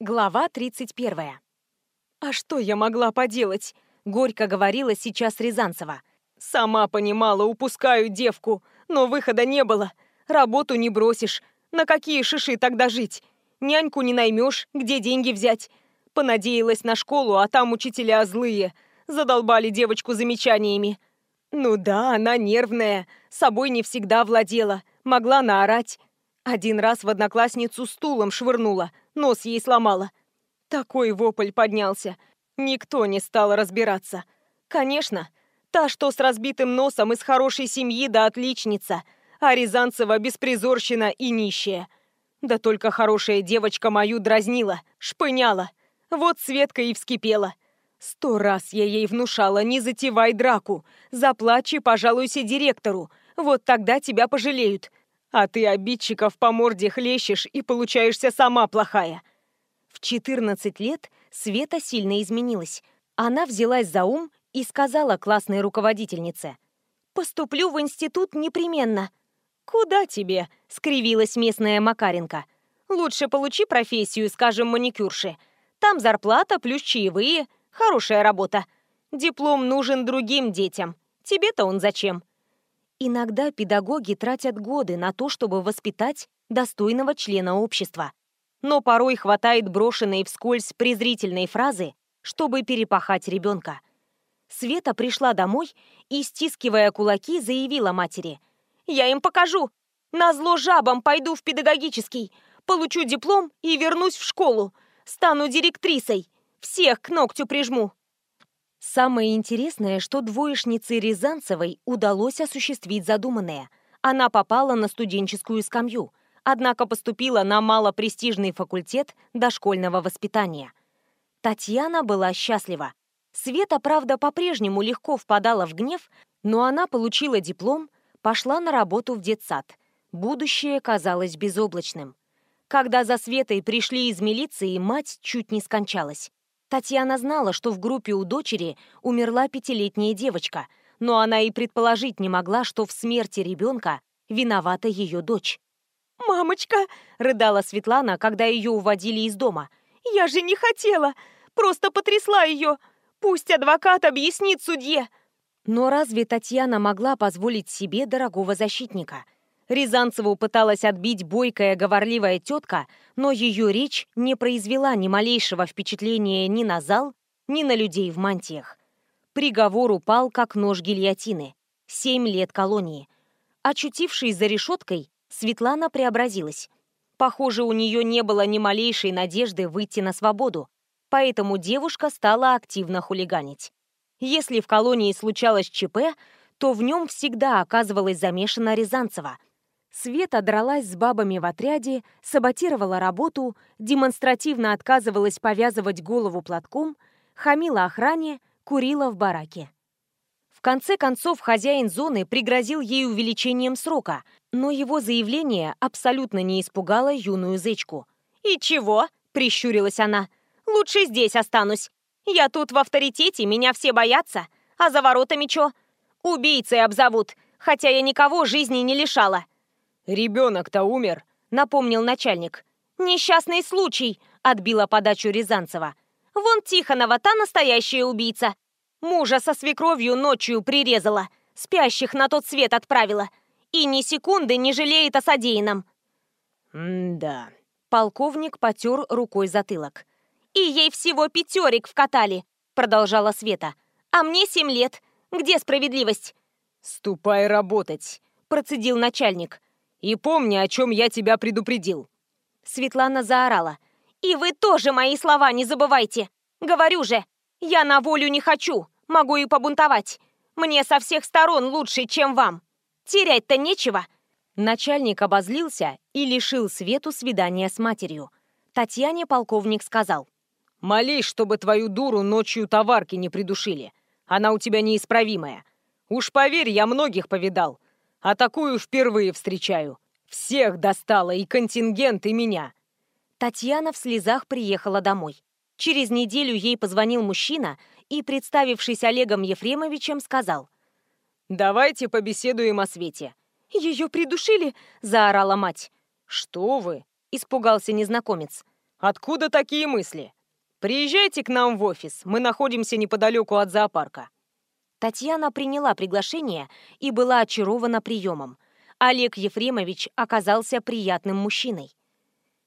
Глава 31. «А что я могла поделать?» — горько говорила сейчас Рязанцева. «Сама понимала, упускаю девку, но выхода не было. Работу не бросишь. На какие шиши тогда жить? Няньку не наймешь, где деньги взять? Понадеялась на школу, а там учителя злые. Задолбали девочку замечаниями. Ну да, она нервная, собой не всегда владела, могла наорать. Один раз в одноклассницу стулом швырнула, нос ей сломала. Такой вопль поднялся. Никто не стал разбираться. Конечно, та, что с разбитым носом из хорошей семьи да отличница, а Рязанцева беспризорщина и нищая. Да только хорошая девочка мою дразнила, шпыняла. Вот Светка и вскипела. Сто раз я ей внушала, не затевай драку. Заплачь и пожалуйся директору. Вот тогда тебя пожалеют. А ты обидчиков по морде хлещешь и получаешься сама плохая. В 14 лет Света сильно изменилась. Она взялась за ум и сказала классной руководительнице. «Поступлю в институт непременно». «Куда тебе?» — скривилась местная Макаренко. «Лучше получи профессию, скажем, маникюрши. Там зарплата плюс чаевые. Хорошая работа. Диплом нужен другим детям. Тебе-то он зачем?» Иногда педагоги тратят годы на то, чтобы воспитать достойного члена общества. Но порой хватает брошенной вскользь презрительной фразы, чтобы перепахать ребенка. Света пришла домой и, стискивая кулаки, заявила матери. «Я им покажу! Назло жабам пойду в педагогический, получу диплом и вернусь в школу, стану директрисой, всех к ногтю прижму!» Самое интересное, что двоечнице Рязанцевой удалось осуществить задуманное. Она попала на студенческую скамью, однако поступила на малопрестижный факультет дошкольного воспитания. Татьяна была счастлива. Света, правда, по-прежнему легко впадала в гнев, но она получила диплом, пошла на работу в детсад. Будущее казалось безоблачным. Когда за Светой пришли из милиции, мать чуть не скончалась. Татьяна знала, что в группе у дочери умерла пятилетняя девочка, но она и предположить не могла, что в смерти ребенка виновата ее дочь. «Мамочка!» — рыдала Светлана, когда ее уводили из дома. «Я же не хотела! Просто потрясла ее! Пусть адвокат объяснит судье!» Но разве Татьяна могла позволить себе дорогого защитника — Рязанцеву пыталась отбить бойкая говорливая тетка, но ее речь не произвела ни малейшего впечатления ни на зал, ни на людей в мантиях. Приговор упал, как нож гильотины. Семь лет колонии. Очутившись за решеткой, Светлана преобразилась. Похоже, у нее не было ни малейшей надежды выйти на свободу, поэтому девушка стала активно хулиганить. Если в колонии случалось ЧП, то в нем всегда оказывалась замешана Рязанцева – Света дралась с бабами в отряде, саботировала работу, демонстративно отказывалась повязывать голову платком, хамила охране, курила в бараке. В конце концов, хозяин зоны пригрозил ей увеличением срока, но его заявление абсолютно не испугало юную зечку. «И чего?» – прищурилась она. «Лучше здесь останусь. Я тут в авторитете, меня все боятся. А за воротами чё? Убийцей обзовут, хотя я никого жизни не лишала. «Ребенок-то умер», — напомнил начальник. «Несчастный случай», — отбила подачу Рязанцева. «Вон Тихонова, та настоящая убийца. Мужа со свекровью ночью прирезала, спящих на тот свет отправила. И ни секунды не жалеет о содеянном». «М-да». Полковник потер рукой затылок. «И ей всего пятерик вкатали», — продолжала Света. «А мне семь лет. Где справедливость?» «Ступай работать», — процедил начальник. И помни, о чем я тебя предупредил». Светлана заорала. «И вы тоже мои слова не забывайте! Говорю же, я на волю не хочу, могу и побунтовать. Мне со всех сторон лучше, чем вам. Терять-то нечего». Начальник обозлился и лишил Свету свидания с матерью. Татьяне полковник сказал. «Молись, чтобы твою дуру ночью товарки не придушили. Она у тебя неисправимая. Уж поверь, я многих повидал а такую впервые встречаю. Всех достала, и контингент, и меня». Татьяна в слезах приехала домой. Через неделю ей позвонил мужчина и, представившись Олегом Ефремовичем, сказал. «Давайте побеседуем о Свете». «Ее придушили?» – заорала мать. «Что вы?» – испугался незнакомец. Откуда такие мысли? Приезжайте к нам в офис, мы находимся неподалеку от зоопарка». Татьяна приняла приглашение и была очарована приемом. Олег Ефремович оказался приятным мужчиной.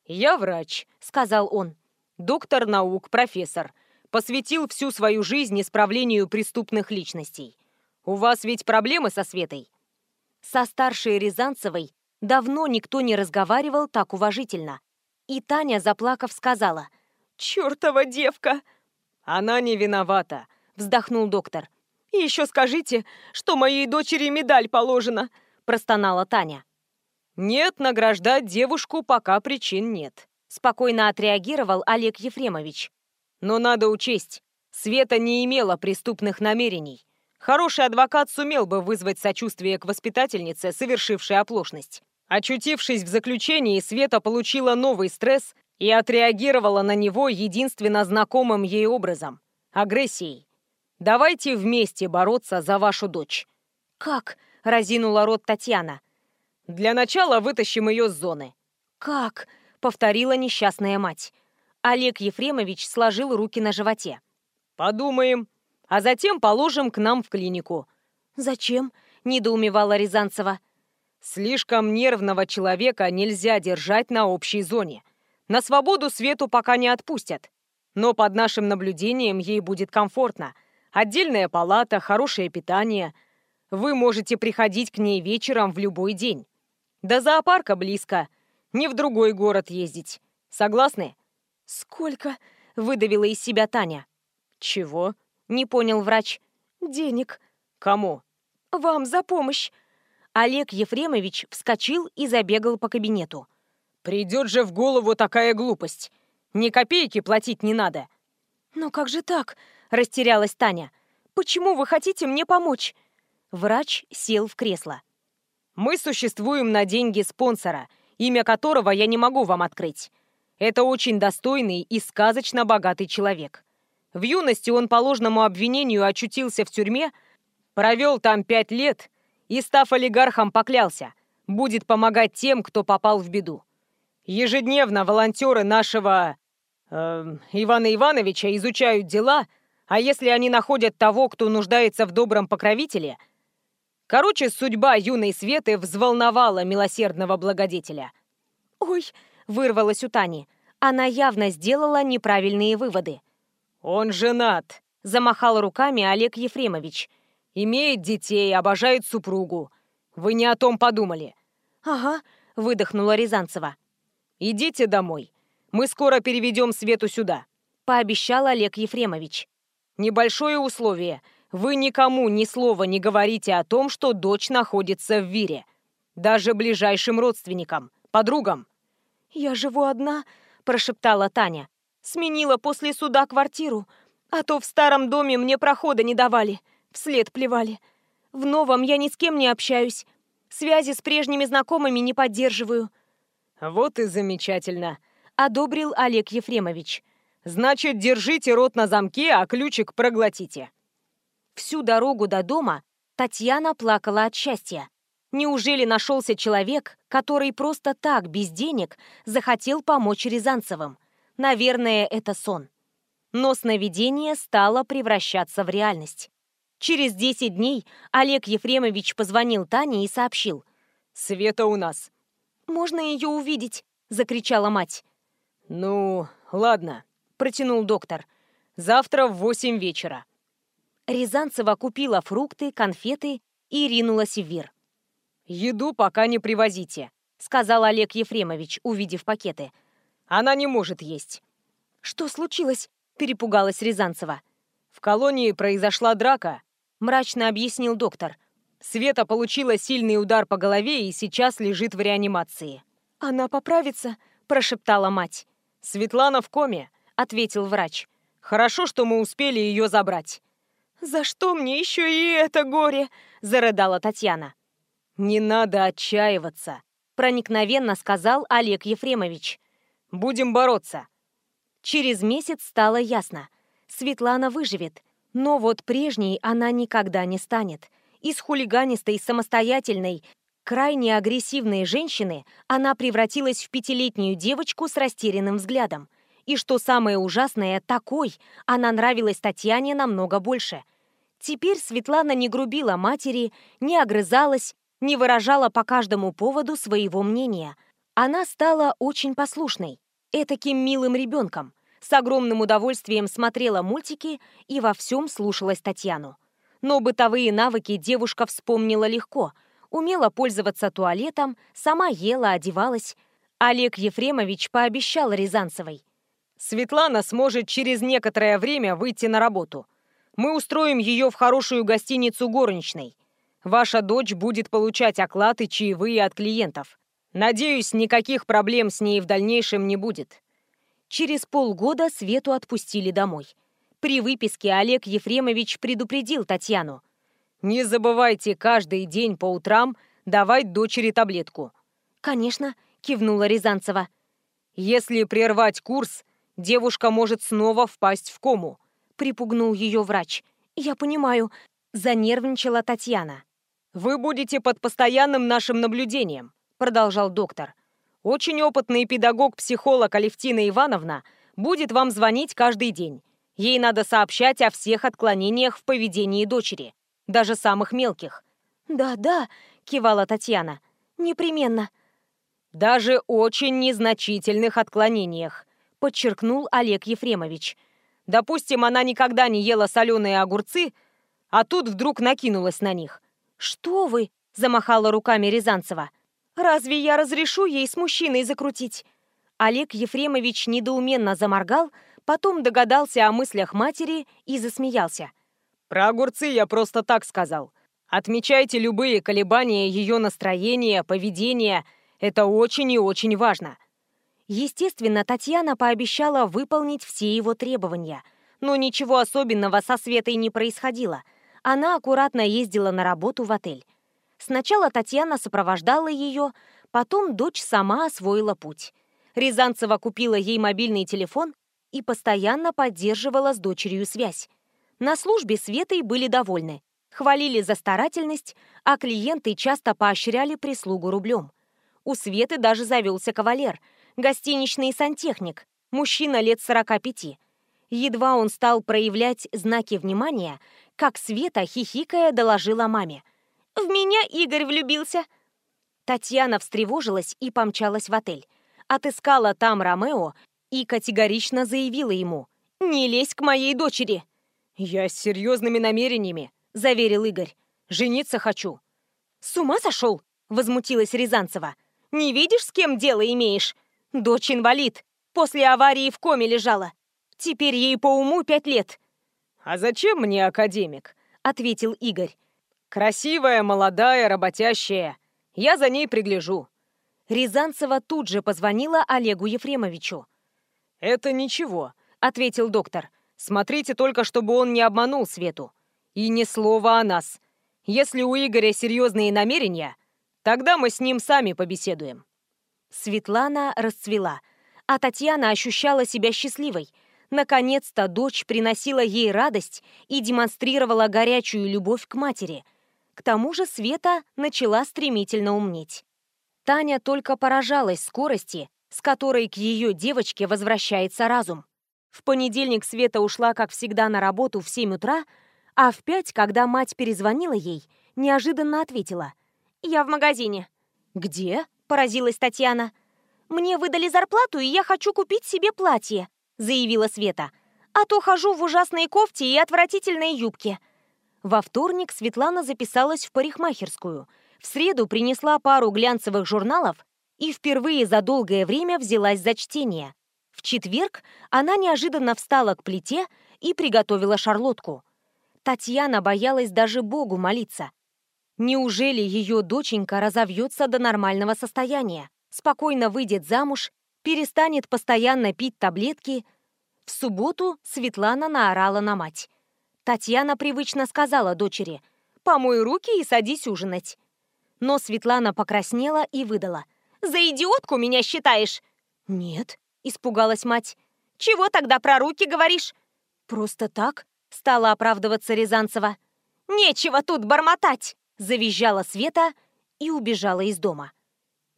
«Я врач», — сказал он. «Доктор наук, профессор. Посвятил всю свою жизнь исправлению преступных личностей. У вас ведь проблемы со Светой?» Со старшей Рязанцевой давно никто не разговаривал так уважительно. И Таня, заплакав, сказала «Чёртова девка!» «Она не виновата», — вздохнул доктор. «И еще скажите, что моей дочери медаль положена», — простонала Таня. «Нет, награждать девушку пока причин нет», — спокойно отреагировал Олег Ефремович. «Но надо учесть, Света не имела преступных намерений. Хороший адвокат сумел бы вызвать сочувствие к воспитательнице, совершившей оплошность. Очутившись в заключении, Света получила новый стресс и отреагировала на него единственно знакомым ей образом – агрессией. Давайте вместе бороться за вашу дочь». «Как?» – разинула рот Татьяна. «Для начала вытащим ее с зоны». «Как?» – повторила несчастная мать. Олег Ефремович сложил руки на животе. «Подумаем», а затем положим к нам в клинику». «Зачем?» – недоумевала Рязанцева. «Слишком нервного человека нельзя держать на общей зоне. На свободу Свету пока не отпустят. Но под нашим наблюдением ей будет комфортно. Отдельная палата, хорошее питание. Вы можете приходить к ней вечером в любой день. До зоопарка близко. Не в другой город ездить. Согласны?» «Сколько?» – выдавила из себя Таня. «Чего?» Не понял врач. Денег. Кому? Вам за помощь. Олег Ефремович вскочил и забегал по кабинету. Придет же в голову такая глупость. Ни копейки платить не надо. Но как же так? Растерялась Таня. Почему вы хотите мне помочь? Врач сел в кресло. Мы существуем на деньги спонсора, имя которого я не могу вам открыть. Это очень достойный и сказочно богатый человек. В юности он по ложному обвинению очутился в тюрьме, провел там пять лет и, став олигархом, поклялся, будет помогать тем, кто попал в беду. Ежедневно волонтеры нашего э, Ивана Ивановича изучают дела, а если они находят того, кто нуждается в добром покровителе... Короче, судьба юной Светы взволновала милосердного благодетеля. «Ой!» — вырвалась у Тани. Она явно сделала неправильные выводы. «Он женат», — замахал руками Олег Ефремович. «Имеет детей, обожает супругу. Вы не о том подумали». «Ага», — выдохнула Рязанцева. «Идите домой. Мы скоро переведем Свету сюда», — пообещал Олег Ефремович. «Небольшое условие. Вы никому ни слова не говорите о том, что дочь находится в Вире. Даже ближайшим родственникам, подругам». «Я живу одна», — прошептала Таня. Сменила после суда квартиру, а то в старом доме мне прохода не давали, вслед плевали. В новом я ни с кем не общаюсь, связи с прежними знакомыми не поддерживаю». «Вот и замечательно», — одобрил Олег Ефремович. «Значит, держите рот на замке, а ключик проглотите». Всю дорогу до дома Татьяна плакала от счастья. Неужели нашелся человек, который просто так, без денег, захотел помочь Рязанцевым? Наверное, это сон. Но сновидение стало превращаться в реальность. Через 10 дней Олег Ефремович позвонил Тане и сообщил. «Света у нас». «Можно ее увидеть?» – закричала мать. «Ну, ладно», – протянул доктор. «Завтра в восемь вечера». Рязанцева купила фрукты, конфеты и ринулась в Вир. «Еду пока не привозите», — сказал Олег Ефремович, увидев пакеты. Она не может есть». «Что случилось?» – перепугалась Рязанцева. «В колонии произошла драка», – мрачно объяснил доктор. Света получила сильный удар по голове и сейчас лежит в реанимации. «Она поправится?» – прошептала мать. «Светлана в коме», – ответил врач. «Хорошо, что мы успели ее забрать». «За что мне еще и это горе?» – зарыдала Татьяна. «Не надо отчаиваться», – проникновенно сказал Олег Ефремович. Будем бороться!» Через месяц стало ясно. Светлана выживет, но вот прежней она никогда не станет. Из хулиганистой, самостоятельной, крайне агрессивной женщины она превратилась в пятилетнюю девочку с растерянным взглядом. И что самое ужасное, такой она нравилась Татьяне намного больше. Теперь Светлана не грубила матери, не огрызалась, не выражала по каждому поводу своего мнения. Она стала очень послушной, этаким милым ребенком, с огромным удовольствием смотрела мультики и во всем слушалась Татьяну. Но бытовые навыки девушка вспомнила легко, умела пользоваться туалетом, сама ела, одевалась. Олег Ефремович пообещал Рязанцевой. «Светлана сможет через некоторое время выйти на работу. Мы устроим ее в хорошую гостиницу горничной. Ваша дочь будет получать оклад и чаевые от клиентов. Надеюсь, никаких проблем с ней в дальнейшем не будет». Через полгода Свету отпустили домой. При выписке Олег Ефремович предупредил Татьяну. «Не забывайте каждый день по утрам давать дочери таблетку». «Конечно», — кивнула Рязанцева. «Если прервать курс, девушка может снова впасть в кому», — припугнул ее врач. «Я понимаю», — занервничала Татьяна. «Вы будете под постоянным нашим наблюдением», — продолжал доктор. «Очень опытный педагог-психолог Алевтина Ивановна будет вам звонить каждый день. Ей надо сообщать о всех отклонениях в поведении дочери, даже самых мелких». «Да, да», — кивала Татьяна. «Непременно». «Даже очень незначительных отклонениях», — подчеркнул Олег Ефремович. «Допустим, она никогда не ела соленые огурцы, а тут вдруг накинулась на них. «Что вы?» – замахала руками Рязанцева. «Разве я разрешу ей с мужчиной закрутить?» Олег Ефремович недоуменно заморгал, потом догадался о мыслях матери и засмеялся. «Про огурцы я просто так сказал. Отмечайте любые колебания ее настроения, поведения. Это очень и очень важно». Естественно, Татьяна пообещала выполнить все его требования. Но ничего особенного со Светой не происходило – она аккуратно ездила на работу в отель. Сначала Татьяна сопровождала ее, потом дочь сама освоила путь. Рязанцева купила ей мобильный телефон и постоянно поддерживала с дочерью связь. На службе Светой были довольны, хвалили за старательность, а клиенты часто поощряли прислугу рублем. У Светы даже завелся кавалер, гостиничный сантехник, мужчина лет 45. Едва он стал проявлять знаки внимания, как Света, хихикая, доложила маме. «В меня Игорь влюбился!» Татьяна встревожилась и помчалась в отель. Отыскала там Ромео и категорично заявила ему «Не лезь к моей дочери!» «Я с серьезными намерениями», — заверил Игорь. «Жениться хочу». «С ума сошел?» — возмутилась Рязанцева. «Не видишь, с кем дело имеешь? Дочь инвалид. После аварии в коме лежала. Теперь ей по уму пять лет. «А зачем мне академик?» — ответил Игорь. «Красивая, молодая, работящая. Я за ней пригляжу». Рязанцева тут же позвонила Олегу Ефремовичу. «Это ничего», — ответил доктор. «Смотрите только, чтобы он не обманул Свету. И ни слова о нас. Если у Игоря серьезные намерения, тогда мы с ним сами побеседуем». Светлана расцвела, а Татьяна ощущала себя счастливой — Наконец-то дочь приносила ей радость и демонстрировала горячую любовь к матери. К тому же Света начала стремительно умнеть. Таня только поражалась скорости, с которой к ее девочке возвращается разум. В понедельник Света ушла, как всегда, на работу в 7 утра, а в 5, когда мать перезвонила ей, неожиданно ответила. «Я в магазине». «Где?» – поразилась Татьяна. «Мне выдали зарплату, и я хочу купить себе платье», заявила Света. «А то хожу в ужасной кофте и отвратительной юбке». Во вторник Светлана записалась в парикмахерскую. В среду принесла пару глянцевых журналов и впервые за долгое время взялась за чтение. В четверг она неожиданно встала к плите и приготовила шарлотку. Татьяна боялась даже Богу молиться. Неужели ее доченька разовьется до нормального состояния, спокойно выйдет замуж перестанет постоянно пить таблетки. В субботу Светлана наорала на мать. Татьяна привычно сказала дочери «Помой руки и садись ужинать». Но Светлана покраснела и выдала «За идиотку меня считаешь?» «Нет», — испугалась мать. «Чего тогда про руки говоришь?» «Просто так», — стала оправдываться Рязанцева. «Нечего тут бормотать!» — завизжала Света и убежала из дома.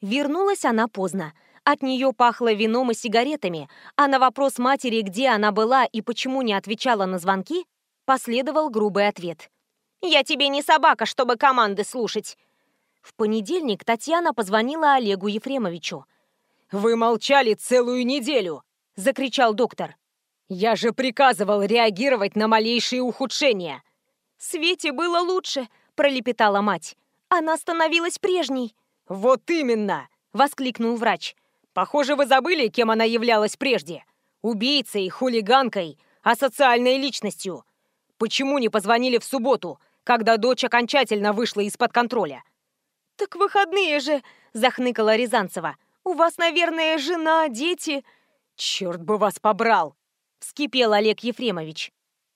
Вернулась она поздно. От нее пахло вином и сигаретами, а на вопрос матери, где она была и почему не отвечала на звонки, последовал грубый ответ. «Я тебе не собака, чтобы команды слушать!» В понедельник Татьяна позвонила Олегу Ефремовичу. «Вы молчали целую неделю!» — закричал доктор. «Я же приказывал реагировать на малейшие ухудшения!» «Свете было лучше!» — пролепетала мать. «Она становилась прежней!» «Вот именно!» — воскликнул врач. «Похоже, вы забыли, кем она являлась прежде. Убийцей, хулиганкой, асоциальной личностью. Почему не позвонили в субботу, когда дочь окончательно вышла из-под контроля?» «Так выходные же!» — захныкала Рязанцева. «У вас, наверное, жена, дети...» «Черт бы вас побрал!» — вскипел Олег Ефремович.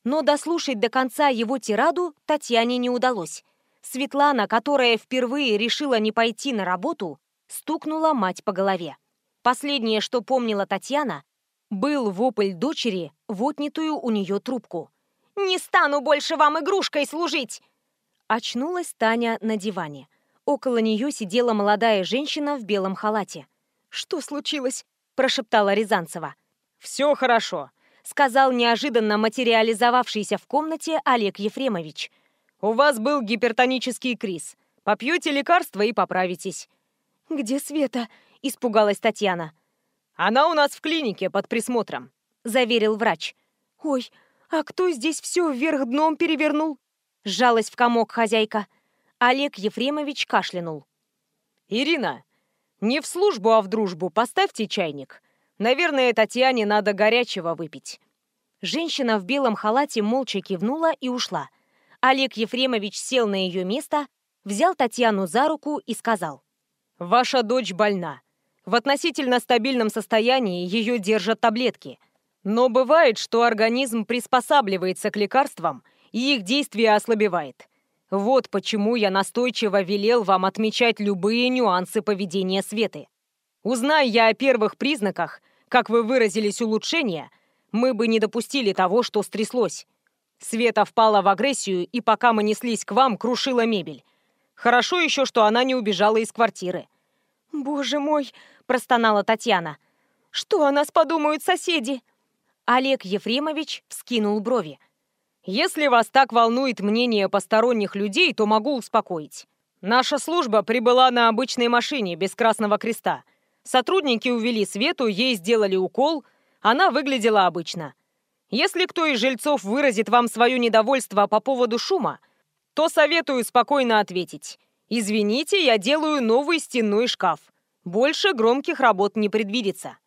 Но дослушать до конца его тираду Татьяне не удалось. Светлана, которая впервые решила не пойти на работу, стукнула мать по голове. Последнее, что помнила Татьяна, был вопль дочери в у нее трубку. «Не стану больше вам игрушкой служить!» Очнулась Таня на диване. Около нее сидела молодая женщина в белом халате. «Что случилось?» – прошептала Рязанцева. «Все хорошо», – сказал неожиданно материализовавшийся в комнате Олег Ефремович. У вас был гипертонический криз. Попьете лекарства и поправитесь». «Где Света?» – испугалась Татьяна. «Она у нас в клинике под присмотром», – заверил врач. «Ой, а кто здесь все вверх дном перевернул?» – сжалась в комок хозяйка. Олег Ефремович кашлянул. «Ирина, не в службу, а в дружбу поставьте чайник. Наверное, Татьяне надо горячего выпить». Женщина в белом халате молча кивнула и ушла. Олег Ефремович сел на ее место, взял Татьяну за руку и сказал. «Ваша дочь больна. В относительно стабильном состоянии ее держат таблетки. Но бывает, что организм приспосабливается к лекарствам, и их действие ослабевает. Вот почему я настойчиво велел вам отмечать любые нюансы поведения Светы. Узнай я о первых признаках, как вы выразились, улучшения, мы бы не допустили того, что стряслось. Света впала в агрессию, и пока мы неслись к вам, крушила мебель. Хорошо еще, что она не убежала из квартиры. «Боже мой!» – простонала Татьяна. «Что о нас подумают соседи?» Олег Ефремович вскинул брови. «Если вас так волнует мнение посторонних людей, то могу успокоить. Наша служба прибыла на обычной машине без красного креста. Сотрудники увели Свету, ей сделали укол, она выглядела обычно. Если кто из жильцов выразит вам свое недовольство по поводу шума, то советую спокойно ответить. «Извините, я делаю новый стенной шкаф. Больше громких работ не предвидится».